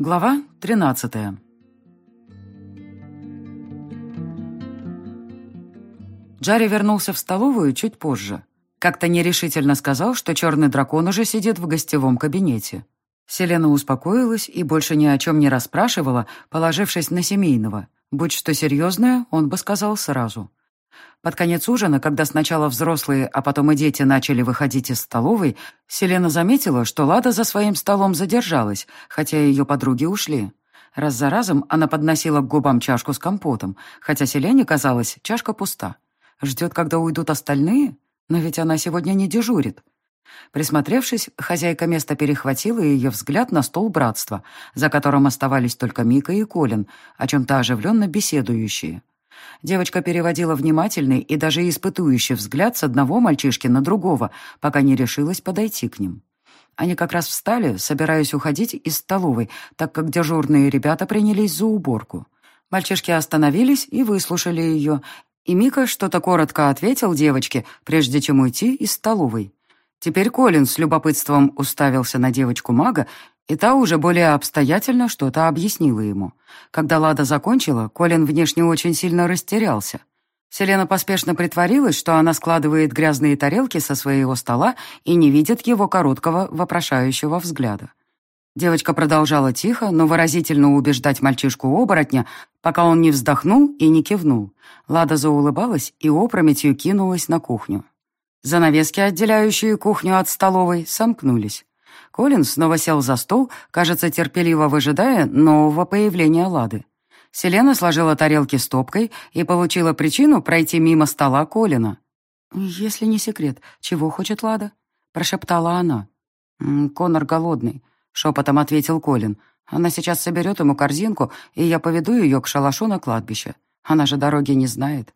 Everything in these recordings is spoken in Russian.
Глава 13 Джарри вернулся в столовую чуть позже. Как-то нерешительно сказал, что черный дракон уже сидит в гостевом кабинете. Селена успокоилась и больше ни о чем не расспрашивала, положившись на семейного. Будь что серьезное, он бы сказал сразу. Под конец ужина, когда сначала взрослые, а потом и дети начали выходить из столовой, Селена заметила, что Лада за своим столом задержалась, хотя ее подруги ушли. Раз за разом она подносила к губам чашку с компотом, хотя Селене казалось, чашка пуста. Ждет, когда уйдут остальные? Но ведь она сегодня не дежурит. Присмотревшись, хозяйка места перехватила ее взгляд на стол братства, за которым оставались только Мика и Колин, о чем-то оживленно беседующие. Девочка переводила внимательный и даже испытующий взгляд с одного мальчишки на другого, пока не решилась подойти к ним. Они как раз встали, собираясь уходить из столовой, так как дежурные ребята принялись за уборку. Мальчишки остановились и выслушали ее, и Мика что-то коротко ответил девочке, прежде чем уйти из столовой. Теперь Колин с любопытством уставился на девочку-мага, и та уже более обстоятельно что-то объяснила ему. Когда Лада закончила, Колин внешне очень сильно растерялся. Селена поспешно притворилась, что она складывает грязные тарелки со своего стола и не видит его короткого, вопрошающего взгляда. Девочка продолжала тихо, но выразительно убеждать мальчишку-оборотня, пока он не вздохнул и не кивнул. Лада заулыбалась и опрометью кинулась на кухню. Занавески, отделяющие кухню от столовой, сомкнулись. Колин снова сел за стол, кажется, терпеливо выжидая нового появления Лады. Селена сложила тарелки стопкой и получила причину пройти мимо стола Колина. «Если не секрет, чего хочет Лада?» — прошептала она. «Конор голодный», — шепотом ответил Колин. «Она сейчас соберет ему корзинку, и я поведу ее к шалашу на кладбище. Она же дороги не знает».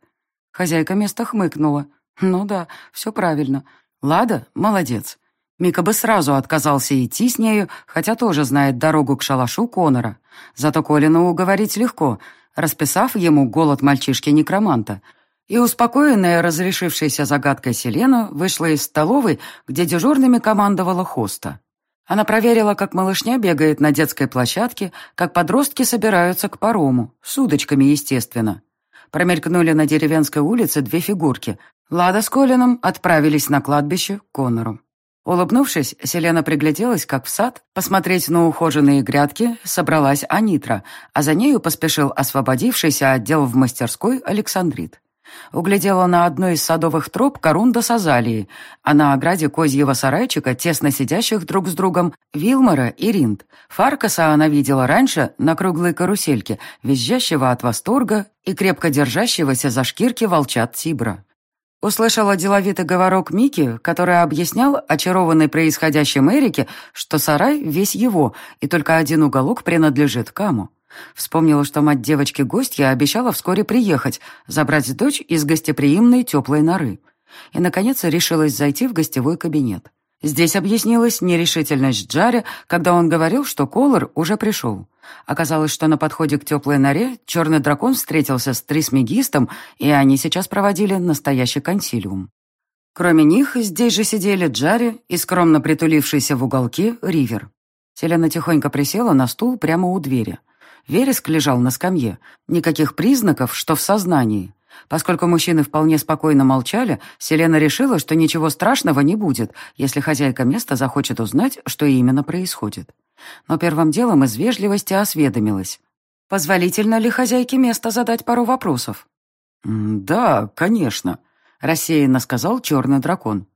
Хозяйка места хмыкнула. «Ну да, все правильно. Лада — молодец. Мика бы сразу отказался идти с нею, хотя тоже знает дорогу к шалашу Конора. Зато Колину уговорить легко, расписав ему голод мальчишки-некроманта. И успокоенная разрешившейся загадкой Селена вышла из столовой, где дежурными командовала хоста. Она проверила, как малышня бегает на детской площадке, как подростки собираются к парому, с удочками, естественно. Промелькнули на деревенской улице две фигурки. Лада с Колином отправились на кладбище к Конору. Улыбнувшись, Селена пригляделась, как в сад, посмотреть на ухоженные грядки собралась Анитра, а за нею поспешил освободившийся отдел в мастерской Александрит. Углядела на одной из садовых троп корунда с азалией, а на ограде козьего сарайчика, тесно сидящих друг с другом, Вилмора и Ринд. Фаркаса она видела раньше на круглой карусельке, визжащего от восторга и крепко держащегося за шкирки волчат Тибра. Услышала деловитый говорок Мики, который объяснял очарованной происходящим Эрике, что сарай весь его, и только один уголок принадлежит Каму. Вспомнила, что мать девочки-гостья обещала вскоре приехать, забрать дочь из гостеприимной теплой норы. И, наконец, решилась зайти в гостевой кабинет. Здесь объяснилась нерешительность Джаре, когда он говорил, что Колор уже пришел. Оказалось, что на подходе к теплой норе черный дракон встретился с Трисмегистом, и они сейчас проводили настоящий консилиум. Кроме них, здесь же сидели Джаре и скромно притулившийся в уголке Ривер. Селена тихонько присела на стул прямо у двери. Вереск лежал на скамье. Никаких признаков, что в сознании. Поскольку мужчины вполне спокойно молчали, Селена решила, что ничего страшного не будет, если хозяйка места захочет узнать, что именно происходит. Но первым делом из вежливости осведомилась. «Позволительно ли хозяйке места задать пару вопросов?» «Да, конечно», — рассеянно сказал черный дракон.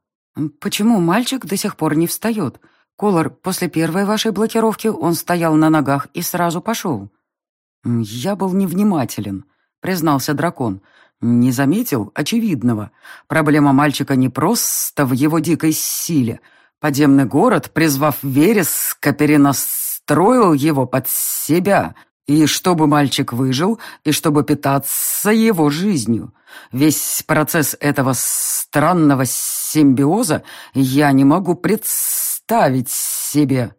«Почему мальчик до сих пор не встает? Колор, после первой вашей блокировки он стоял на ногах и сразу пошел». «Я был невнимателен», — признался дракон. Не заметил очевидного. Проблема мальчика не просто в его дикой силе. Подземный город, призвав Вереска, перенастроил его под себя. И чтобы мальчик выжил, и чтобы питаться его жизнью. Весь процесс этого странного симбиоза я не могу представить себе.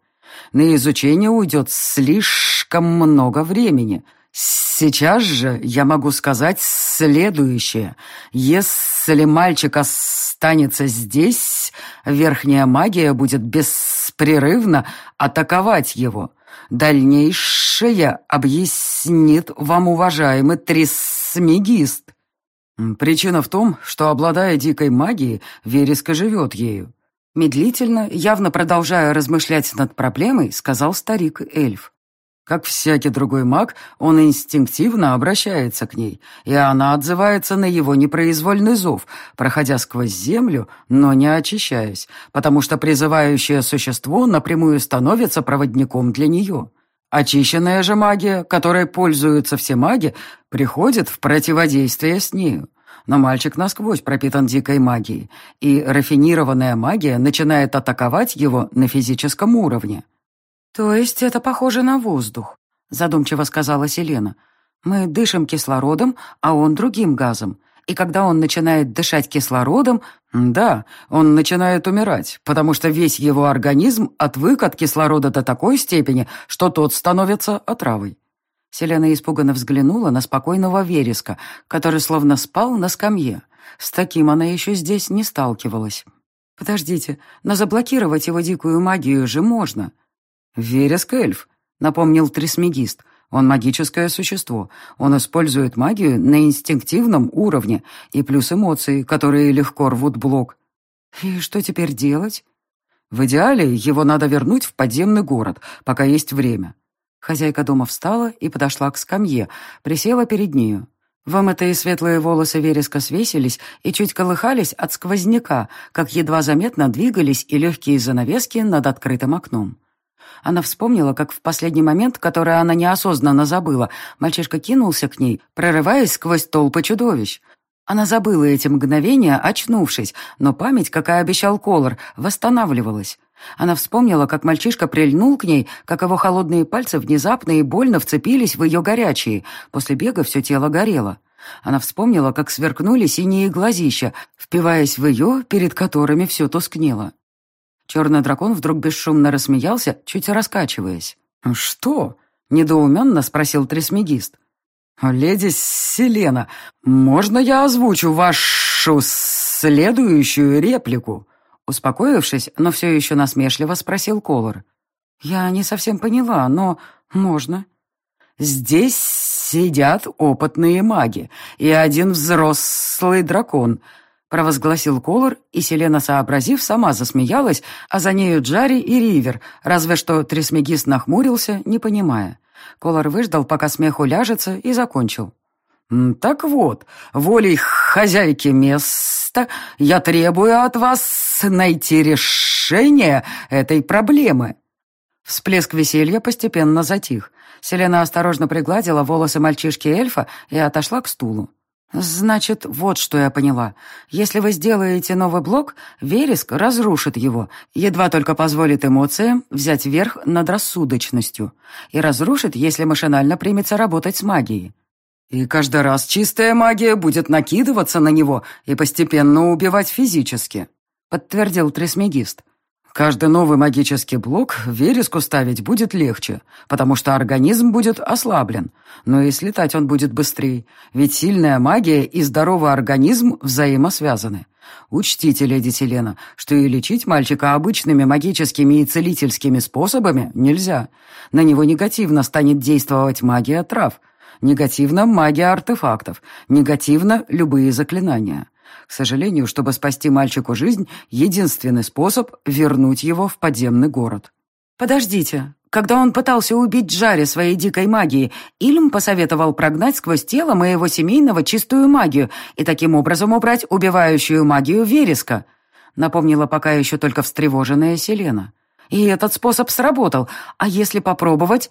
На изучение уйдет слишком много времени — Сейчас же я могу сказать следующее. Если мальчик останется здесь, верхняя магия будет беспрерывно атаковать его. Дальнейшее объяснит вам уважаемый трисмегист. Причина в том, что, обладая дикой магией, Вереска живет ею. Медлительно, явно продолжая размышлять над проблемой, сказал старик-эльф. Как всякий другой маг, он инстинктивно обращается к ней, и она отзывается на его непроизвольный зов, проходя сквозь землю, но не очищаясь, потому что призывающее существо напрямую становится проводником для нее. Очищенная же магия, которой пользуются все маги, приходит в противодействие с нею. Но мальчик насквозь пропитан дикой магией, и рафинированная магия начинает атаковать его на физическом уровне. «То есть это похоже на воздух», — задумчиво сказала Селена. «Мы дышим кислородом, а он другим газом. И когда он начинает дышать кислородом, да, он начинает умирать, потому что весь его организм отвык от кислорода до такой степени, что тот становится отравой». Селена испуганно взглянула на спокойного вереска, который словно спал на скамье. С таким она еще здесь не сталкивалась. «Подождите, но заблокировать его дикую магию же можно», «Вереск эльф», — напомнил Трисмегист. «Он магическое существо. Он использует магию на инстинктивном уровне и плюс эмоции, которые легко рвут блок». «И что теперь делать?» «В идеале его надо вернуть в подземный город, пока есть время». Хозяйка дома встала и подошла к скамье, присела перед нею. Вымытые светлые волосы вереска свесились и чуть колыхались от сквозняка, как едва заметно двигались и легкие занавески над открытым окном. Она вспомнила, как в последний момент, который она неосознанно забыла, мальчишка кинулся к ней, прорываясь сквозь толпы чудовищ. Она забыла эти мгновения, очнувшись, но память, как и обещал Колор, восстанавливалась. Она вспомнила, как мальчишка прильнул к ней, как его холодные пальцы внезапно и больно вцепились в ее горячие. После бега все тело горело. Она вспомнила, как сверкнули синие глазища, впиваясь в ее, перед которыми все тускнело. Черный дракон вдруг бесшумно рассмеялся, чуть раскачиваясь. «Что?» — недоуменно спросил тресмегист. «Леди Селена, можно я озвучу вашу следующую реплику?» Успокоившись, но все еще насмешливо спросил Колор. «Я не совсем поняла, но можно». «Здесь сидят опытные маги и один взрослый дракон», провозгласил Колор, и Селена, сообразив, сама засмеялась, а за нею Джари и Ривер, разве что Трисмегист нахмурился, не понимая. Колор выждал, пока смех уляжется, и закончил. «Так вот, волей хозяйки места я требую от вас найти решение этой проблемы». Всплеск веселья постепенно затих. Селена осторожно пригладила волосы мальчишки-эльфа и отошла к стулу. «Значит, вот что я поняла. Если вы сделаете новый блок, вереск разрушит его, едва только позволит эмоциям взять верх над рассудочностью, и разрушит, если машинально примется работать с магией. И каждый раз чистая магия будет накидываться на него и постепенно убивать физически», — подтвердил тресмегист. Каждый новый магический блок вереску ставить будет легче, потому что организм будет ослаблен, но и слетать он будет быстрее, ведь сильная магия и здоровый организм взаимосвязаны. Учтите, леди Селена, что и лечить мальчика обычными магическими и целительскими способами нельзя. На него негативно станет действовать магия трав, негативно магия артефактов, негативно любые заклинания. К сожалению, чтобы спасти мальчику жизнь, единственный способ — вернуть его в подземный город. «Подождите. Когда он пытался убить Джари своей дикой магией, Ильм посоветовал прогнать сквозь тело моего семейного чистую магию и таким образом убрать убивающую магию вереска», напомнила пока еще только встревоженная Селена. «И этот способ сработал. А если попробовать...»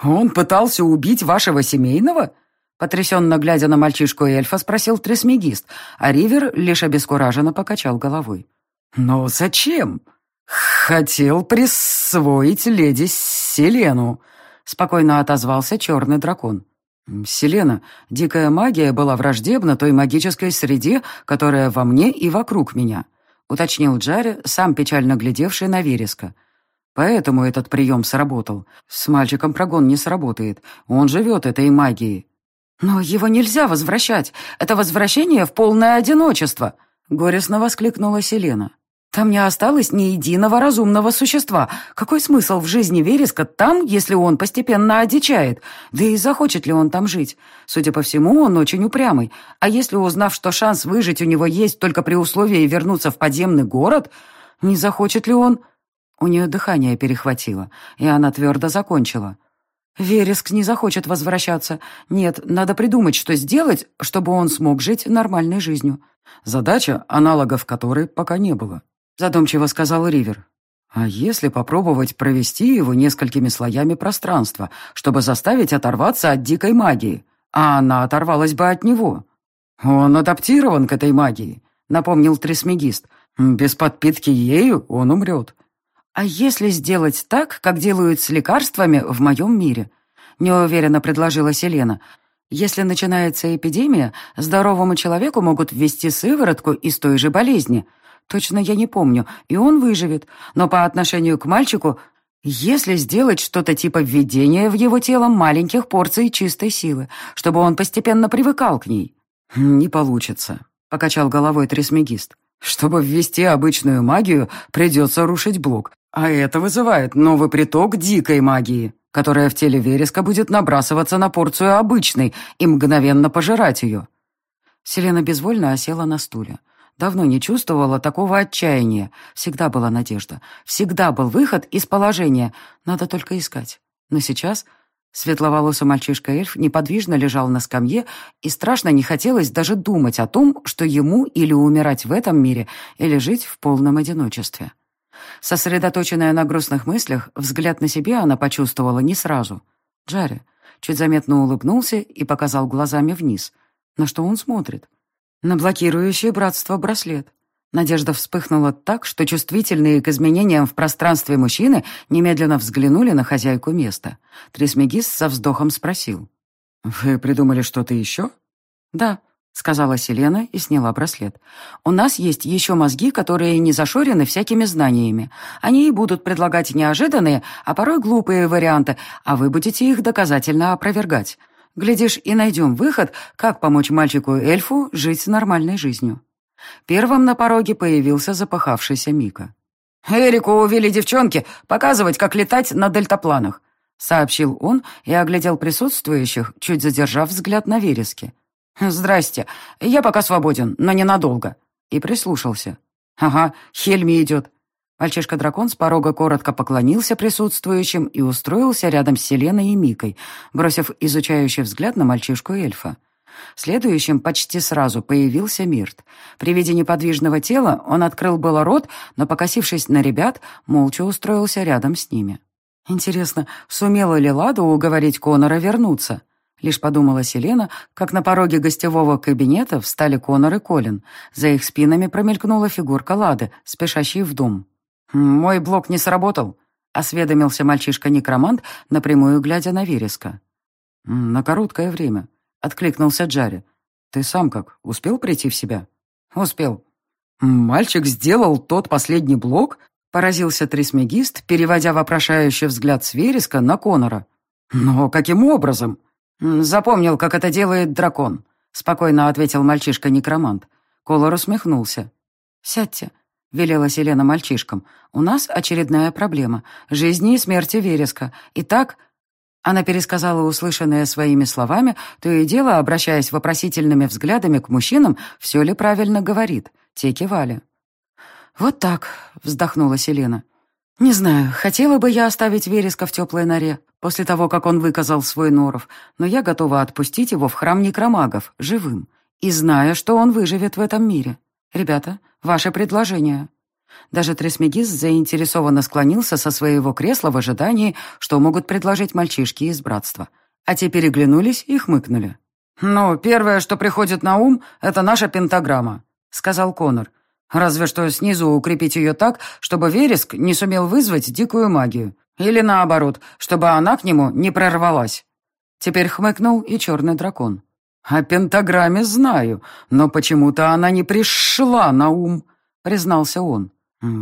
«Он пытался убить вашего семейного?» Потрясенно глядя на мальчишку эльфа, спросил тресмегист, а Ривер лишь обескураженно покачал головой. «Но зачем?» «Хотел присвоить леди Селену», — спокойно отозвался черный дракон. «Селена, дикая магия была враждебна той магической среде, которая во мне и вокруг меня», — уточнил Джаре, сам печально глядевший на вереска. «Поэтому этот прием сработал. С мальчиком прогон не сработает. Он живет этой магией. «Но его нельзя возвращать. Это возвращение в полное одиночество!» — горестно воскликнула Селена. Там не осталось ни единого разумного существа. Какой смысл в жизни вереска там, если он постепенно одичает? Да и захочет ли он там жить? Судя по всему, он очень упрямый. А если, узнав, что шанс выжить у него есть только при условии вернуться в подземный город, не захочет ли он... У нее дыхание перехватило, и она твердо закончила. Вереск не захочет возвращаться. Нет, надо придумать, что сделать, чтобы он смог жить нормальной жизнью. Задача, аналогов которой пока не было задумчиво сказал Ривер. А если попробовать провести его несколькими слоями пространства, чтобы заставить оторваться от дикой магии, а она оторвалась бы от него? Он адаптирован к этой магии, напомнил Трисмегист. Без подпитки ею он умрет. А если сделать так, как делают с лекарствами в моем мире? Неуверенно предложила Селена. Если начинается эпидемия, здоровому человеку могут ввести сыворотку из той же болезни – Точно я не помню, и он выживет. Но по отношению к мальчику, если сделать что-то типа введения в его тело маленьких порций чистой силы, чтобы он постепенно привыкал к ней. «Не получится», — покачал головой трисмегист. «Чтобы ввести обычную магию, придется рушить блок, а это вызывает новый приток дикой магии, которая в теле вереска будет набрасываться на порцию обычной и мгновенно пожирать ее». Селена безвольно осела на стуле. Давно не чувствовала такого отчаяния. Всегда была надежда. Всегда был выход из положения. Надо только искать. Но сейчас светловолосый мальчишка-эльф неподвижно лежал на скамье, и страшно не хотелось даже думать о том, что ему или умирать в этом мире, или жить в полном одиночестве. Сосредоточенная на грустных мыслях, взгляд на себе она почувствовала не сразу. Джарри чуть заметно улыбнулся и показал глазами вниз. На что он смотрит? на блокирующее братство браслет. Надежда вспыхнула так, что чувствительные к изменениям в пространстве мужчины немедленно взглянули на хозяйку места. Трисмегис со вздохом спросил. «Вы придумали что-то еще?» «Да», — сказала Селена и сняла браслет. «У нас есть еще мозги, которые не зашорены всякими знаниями. Они и будут предлагать неожиданные, а порой глупые варианты, а вы будете их доказательно опровергать. Глядишь, и найдем выход, как помочь мальчику-эльфу жить нормальной жизнью. Первым на пороге появился запахавшийся Мика. «Эрику увели девчонки показывать, как летать на дельтапланах», сообщил он и оглядел присутствующих, чуть задержав взгляд на вереске. «Здрасте, я пока свободен, но ненадолго». И прислушался. «Ага, Хельми идет. Мальчишка-дракон с порога коротко поклонился присутствующим и устроился рядом с Селеной и Микой, бросив изучающий взгляд на мальчишку-эльфа. Следующим почти сразу появился Мирт. При виде неподвижного тела он открыл было рот, но, покосившись на ребят, молча устроился рядом с ними. Интересно, сумела ли Лада уговорить Конора вернуться? Лишь подумала Селена, как на пороге гостевого кабинета встали Конор и Колин. За их спинами промелькнула фигурка Лады, спешащей в дом. «Мой блок не сработал», — осведомился мальчишка-некромант, напрямую глядя на вереска. «На короткое время», — откликнулся Джарри. «Ты сам как, успел прийти в себя?» «Успел». «Мальчик сделал тот последний блок?» — поразился трисмегист, переводя вопрошающий взгляд с вереска на Конора. «Но каким образом?» «Запомнил, как это делает дракон», — спокойно ответил мальчишка-некромант. Колор усмехнулся. «Сядьте», — велела Селена мальчишкам. «У нас очередная проблема. Жизни и смерти вереска. Итак...» Она пересказала услышанное своими словами, то и дело, обращаясь вопросительными взглядами к мужчинам, все ли правильно говорит. Те кивали. «Вот так», — вздохнула Селена. «Не знаю, хотела бы я оставить вереска в теплой норе, после того, как он выказал свой норов, но я готова отпустить его в храм некромагов, живым, и зная, что он выживет в этом мире. Ребята, ваше предложение». Даже Тресмегиз заинтересованно склонился со своего кресла в ожидании, что могут предложить мальчишки из братства. А те переглянулись и хмыкнули. «Ну, первое, что приходит на ум, это наша пентаграмма», — сказал Конор. «Разве что снизу укрепить ее так, чтобы вереск не сумел вызвать дикую магию. Или наоборот, чтобы она к нему не прорвалась». Теперь хмыкнул и черный дракон. «О пентаграмме знаю, но почему-то она не пришла на ум», — признался он.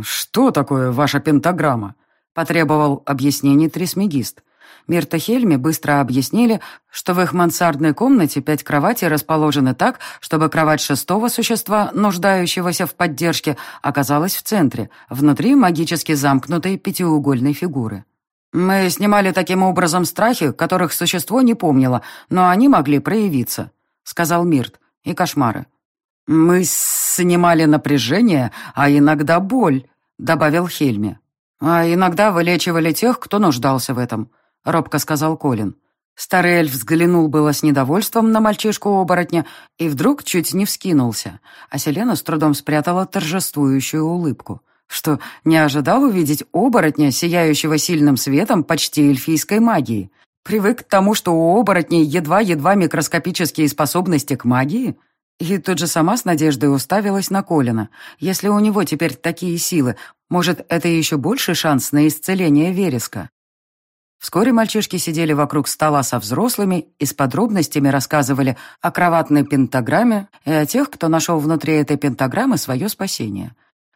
«Что такое ваша пентаграмма?» — потребовал объяснений трисмегист. Мирта Хельме быстро объяснили, что в их мансардной комнате пять кроватей расположены так, чтобы кровать шестого существа, нуждающегося в поддержке, оказалась в центре, внутри магически замкнутой пятиугольной фигуры. «Мы снимали таким образом страхи, которых существо не помнило, но они могли проявиться», — сказал Мирт, — «и кошмары». «Мы снимали напряжение, а иногда боль», — добавил Хельме. «А иногда вылечивали тех, кто нуждался в этом», — робко сказал Колин. Старый эльф взглянул было с недовольством на мальчишку-оборотня и вдруг чуть не вскинулся, а Селена с трудом спрятала торжествующую улыбку что не ожидал увидеть оборотня, сияющего сильным светом почти эльфийской магии. Привык к тому, что у оборотней едва-едва микроскопические способности к магии. И тут же сама с надеждой уставилась на Колина. Если у него теперь такие силы, может, это еще больше шанс на исцеление вереска? Вскоре мальчишки сидели вокруг стола со взрослыми и с подробностями рассказывали о кроватной пентаграмме и о тех, кто нашел внутри этой пентаграммы свое спасение.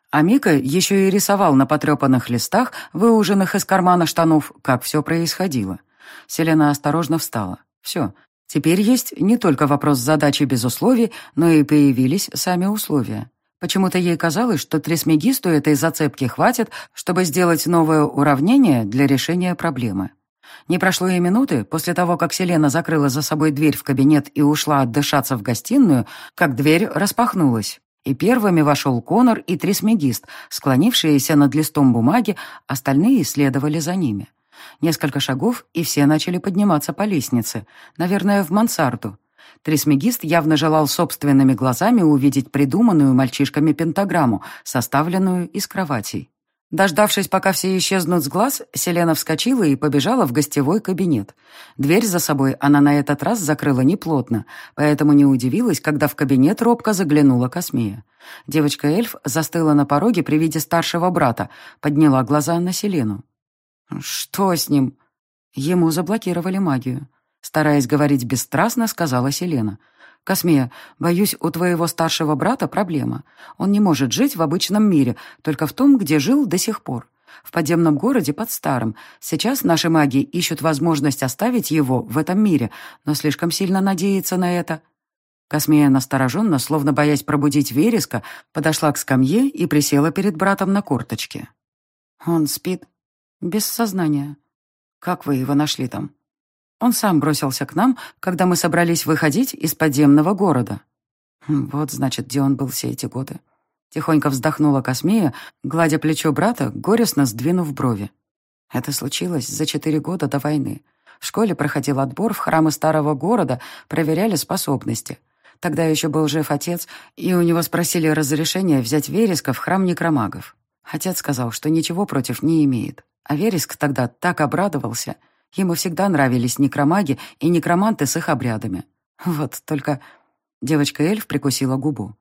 А Мика еще и рисовал на потрепанных листах, выуженных из кармана штанов, как все происходило. Селена осторожно встала. Все. Теперь есть не только вопрос задачи без условий, но и появились сами условия. Почему-то ей казалось, что Трисмегисту этой зацепки хватит, чтобы сделать новое уравнение для решения проблемы. Не прошло и минуты после того, как Селена закрыла за собой дверь в кабинет и ушла отдышаться в гостиную, как дверь распахнулась. И первыми вошел Конор и Трисмегист, склонившиеся над листом бумаги, остальные следовали за ними. Несколько шагов, и все начали подниматься по лестнице, наверное, в мансарду. Трисмегист явно желал собственными глазами увидеть придуманную мальчишками пентаграмму, составленную из кроватей. Дождавшись, пока все исчезнут с глаз, Селена вскочила и побежала в гостевой кабинет. Дверь за собой она на этот раз закрыла неплотно, поэтому не удивилась, когда в кабинет робко заглянула Космея. Девочка-эльф застыла на пороге при виде старшего брата, подняла глаза на Селену. «Что с ним?» Ему заблокировали магию. Стараясь говорить бесстрастно, сказала Селена — «Космея, боюсь, у твоего старшего брата проблема. Он не может жить в обычном мире, только в том, где жил до сих пор. В подземном городе под Старым. Сейчас наши маги ищут возможность оставить его в этом мире, но слишком сильно надеяться на это». Космея настороженно, словно боясь пробудить вереска, подошла к скамье и присела перед братом на корточке. «Он спит. Без сознания. Как вы его нашли там?» Он сам бросился к нам, когда мы собрались выходить из подземного города. Хм, вот, значит, где он был все эти годы. Тихонько вздохнула Космея, гладя плечо брата, горестно сдвинув брови. Это случилось за четыре года до войны. В школе проходил отбор в храмы старого города, проверяли способности. Тогда еще был жив отец, и у него спросили разрешения взять Вереска в храм некромагов. Отец сказал, что ничего против не имеет. А Вереск тогда так обрадовался — Ему всегда нравились некромаги и некроманты с их обрядами. Вот только девочка-эльф прикусила губу.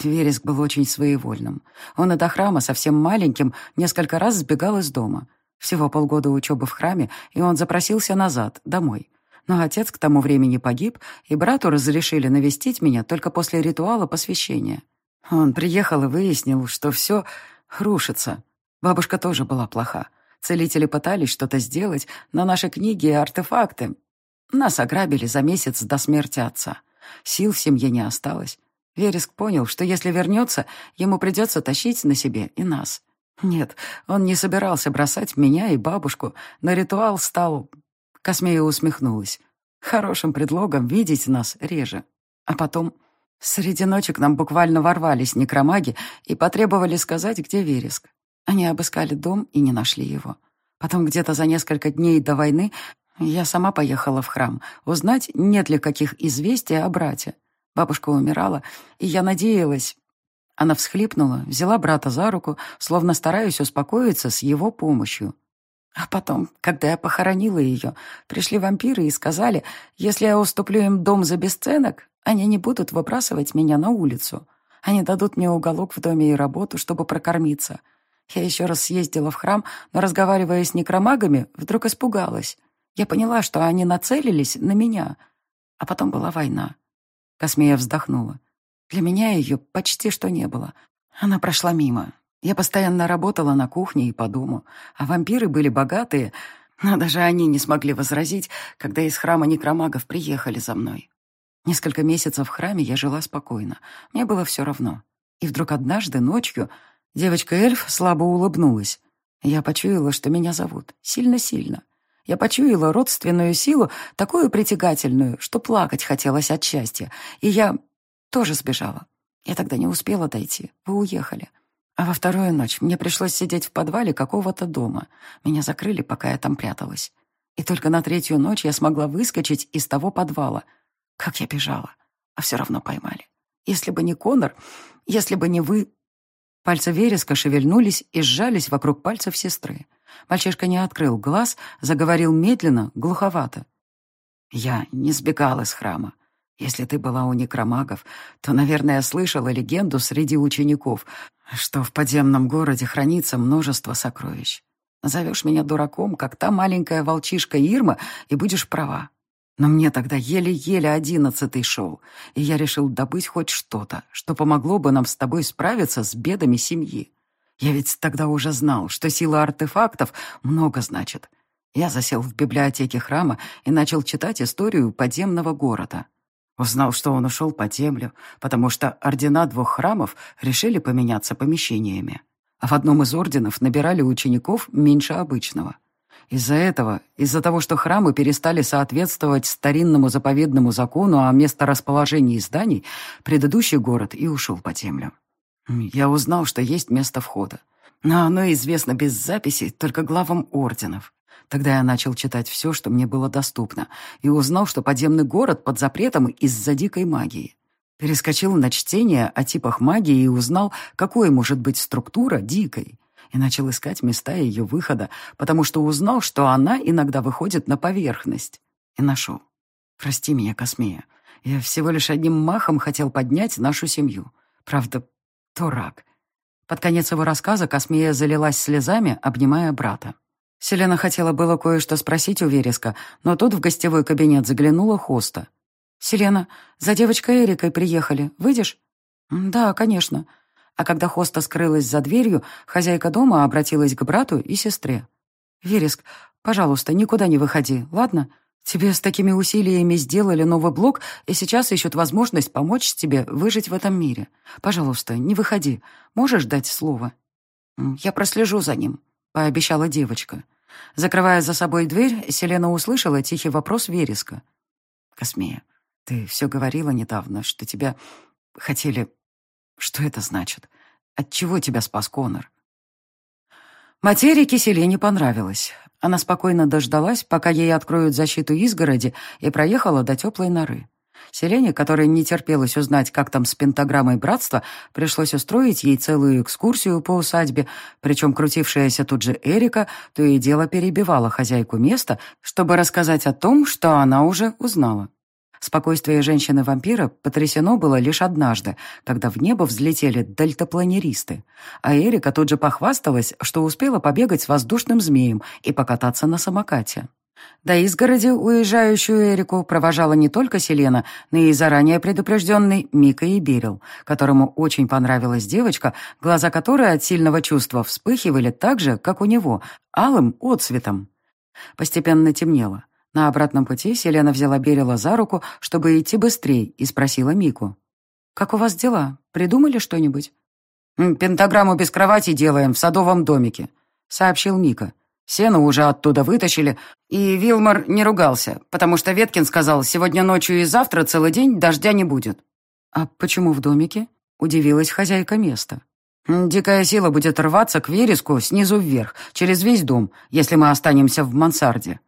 Вереск был очень своевольным. Он до храма совсем маленьким несколько раз сбегал из дома. Всего полгода учебы в храме, и он запросился назад, домой. Но отец к тому времени погиб, и брату разрешили навестить меня только после ритуала посвящения. Он приехал и выяснил, что все рушится. Бабушка тоже была плоха. Целители пытались что-то сделать, но наши книги и артефакты... Нас ограбили за месяц до смерти отца. Сил в семье не осталось. Вереск понял, что если вернется, ему придется тащить на себе и нас. Нет, он не собирался бросать меня и бабушку, но ритуал стал... Космея усмехнулась. Хорошим предлогом видеть нас реже. А потом... Среди ночи к нам буквально ворвались некромаги и потребовали сказать, где Вереск. Они обыскали дом и не нашли его. Потом где-то за несколько дней до войны я сама поехала в храм, узнать, нет ли каких известий о брате. Бабушка умирала, и я надеялась... Она всхлипнула, взяла брата за руку, словно стараясь успокоиться с его помощью. А потом, когда я похоронила ее, пришли вампиры и сказали, если я уступлю им дом за бесценок, они не будут выбрасывать меня на улицу. Они дадут мне уголок в доме и работу, чтобы прокормиться. Я еще раз съездила в храм, но, разговаривая с некромагами, вдруг испугалась. Я поняла, что они нацелились на меня. А потом была война. Космея вздохнула. Для меня ее почти что не было. Она прошла мимо. Я постоянно работала на кухне и по дому, а вампиры были богатые. Но даже они не смогли возразить, когда из храма некромагов приехали за мной. Несколько месяцев в храме я жила спокойно. Мне было все равно. И вдруг однажды ночью девочка-эльф слабо улыбнулась. Я почуяла, что меня зовут. Сильно-сильно. Я почуяла родственную силу, такую притягательную, что плакать хотелось от счастья. И я тоже сбежала. Я тогда не успела дойти. Вы уехали. А во вторую ночь мне пришлось сидеть в подвале какого-то дома. Меня закрыли, пока я там пряталась. И только на третью ночь я смогла выскочить из того подвала. Как я бежала. А все равно поймали. Если бы не Конор, если бы не вы... Пальцы вереска шевельнулись и сжались вокруг пальцев сестры. Мальчишка не открыл глаз, заговорил медленно, глуховато. «Я не сбегал из храма. Если ты была у некромагов, то, наверное, слышала легенду среди учеников, что в подземном городе хранится множество сокровищ. Назовешь меня дураком, как та маленькая волчишка Ирма, и будешь права. Но мне тогда еле-еле одиннадцатый шел, и я решил добыть хоть что-то, что помогло бы нам с тобой справиться с бедами семьи. Я ведь тогда уже знал, что сила артефактов много значит. Я засел в библиотеке храма и начал читать историю подземного города. Узнал, что он ушел под землю, потому что ордена двух храмов решили поменяться помещениями. А в одном из орденов набирали учеников меньше обычного. Из-за этого, из-за того, что храмы перестали соответствовать старинному заповедному закону о месторасположении зданий, предыдущий город и ушел под землю. Я узнал, что есть место входа. Но оно известно без записи только главам орденов. Тогда я начал читать все, что мне было доступно, и узнал, что подземный город под запретом из-за дикой магии. Перескочил на чтение о типах магии и узнал, какой может быть структура дикой. И начал искать места ее выхода, потому что узнал, что она иногда выходит на поверхность. И нашел. Прости меня, Космея. Я всего лишь одним махом хотел поднять нашу семью. Правда, то рак. Под конец его рассказа Космея залилась слезами, обнимая брата. Селена хотела было кое-что спросить у Вереска, но тут в гостевой кабинет заглянула Хоста. «Селена, за девочкой Эрикой приехали. Выйдешь?» «Да, конечно». А когда Хоста скрылась за дверью, хозяйка дома обратилась к брату и сестре. «Вереск, пожалуйста, никуда не выходи, ладно? Тебе с такими усилиями сделали новый блок и сейчас ищут возможность помочь тебе выжить в этом мире. Пожалуйста, не выходи. Можешь дать слово?» «Я прослежу за ним», — пообещала девочка. Закрывая за собой дверь, Селена услышала тихий вопрос Вереска. «Космея, ты все говорила недавно, что тебя хотели... Что это значит? Отчего тебя спас Конор?» Материке Селене понравилось. Она спокойно дождалась, пока ей откроют защиту изгороди, и проехала до теплой норы. Селене, которой не терпелось узнать, как там с пентаграммой братства, пришлось устроить ей целую экскурсию по усадьбе, причем крутившаяся тут же Эрика то и дело перебивала хозяйку места, чтобы рассказать о том, что она уже узнала. Спокойствие женщины-вампира потрясено было лишь однажды, когда в небо взлетели дельтапланеристы. А Эрика тут же похвасталась, что успела побегать с воздушным змеем и покататься на самокате. До изгороди уезжающую Эрику провожала не только Селена, но и заранее предупрежденный Мика и Берил, которому очень понравилась девочка, глаза которой от сильного чувства вспыхивали так же, как у него, алым отцветом. Постепенно темнело. На обратном пути Селена взяла Берила за руку, чтобы идти быстрее, и спросила Мику. «Как у вас дела? Придумали что-нибудь?» «Пентаграмму без кровати делаем в садовом домике», — сообщил Мика. Сено уже оттуда вытащили, и Вилмар не ругался, потому что Веткин сказал, сегодня ночью и завтра целый день дождя не будет. «А почему в домике?» — удивилась хозяйка места. «Дикая сила будет рваться к вереску снизу вверх, через весь дом, если мы останемся в мансарде».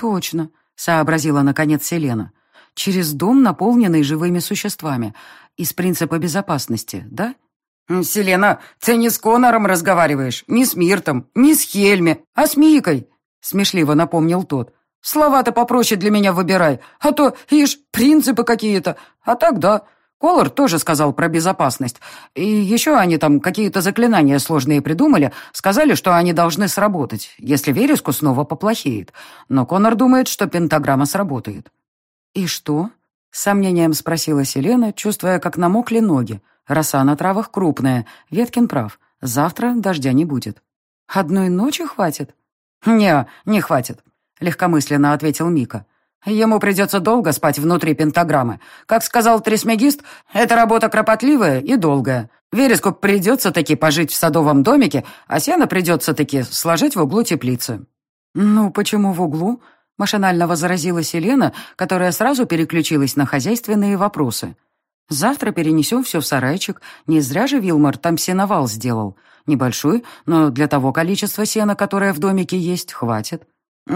«Точно», — сообразила наконец Селена. «Через дом, наполненный живыми существами. Из принципа безопасности, да?» «Селена, ты не с Конором разговариваешь, не с Миртом, не с Хельми, а с Микой», — смешливо напомнил тот. «Слова-то попроще для меня выбирай, а то, ишь, принципы какие-то. А так да, Колор тоже сказал про безопасность. И еще они там какие-то заклинания сложные придумали, сказали, что они должны сработать, если вереску снова поплохеет. Но Конор думает, что пентаграмма сработает». «И что?» — с сомнением спросила Селена, чувствуя, как намокли ноги. Роса на травах крупная, Веткин прав. Завтра дождя не будет. Одной ночи хватит? Не, не хватит. — легкомысленно ответил Мика. Ему придется долго спать внутри пентаграммы. Как сказал трисмегист, это работа кропотливая и долгая. Вереску придется таки пожить в садовом домике, а сено придется таки сложить в углу теплицы». «Ну, почему в углу?» — машинально возразила Селена, которая сразу переключилась на хозяйственные вопросы. «Завтра перенесем все в сарайчик. Не зря же Вилмар там сеновал сделал. Небольшой, но для того количества сена, которое в домике есть, хватит».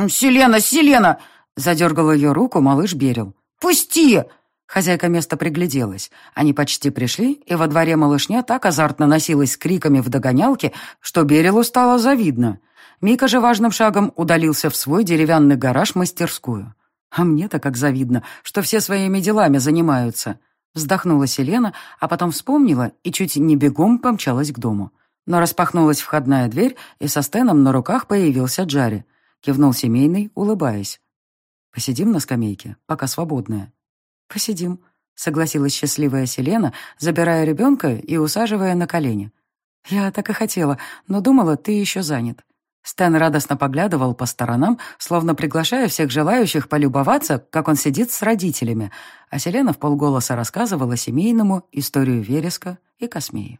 «Селена, Селена!» Задергал ее руку малыш Берил. «Пусти!» Хозяйка места пригляделась. Они почти пришли, и во дворе малышня так азартно носилась с криками в догонялке, что Берилу стало завидно. Мика же важным шагом удалился в свой деревянный гараж-мастерскую. «А мне-то как завидно, что все своими делами занимаются». Вздохнула Селена, а потом вспомнила и чуть не бегом помчалась к дому. Но распахнулась входная дверь, и со Стеном на руках появился Джарри. Кивнул семейный, улыбаясь. Посидим на скамейке, пока свободная». «Посидим», — согласилась счастливая Селена, забирая ребенка и усаживая на колени. «Я так и хотела, но думала, ты еще занят». Стэн радостно поглядывал по сторонам, словно приглашая всех желающих полюбоваться, как он сидит с родителями, а Селена в полголоса рассказывала семейному историю Вереска и Космеи.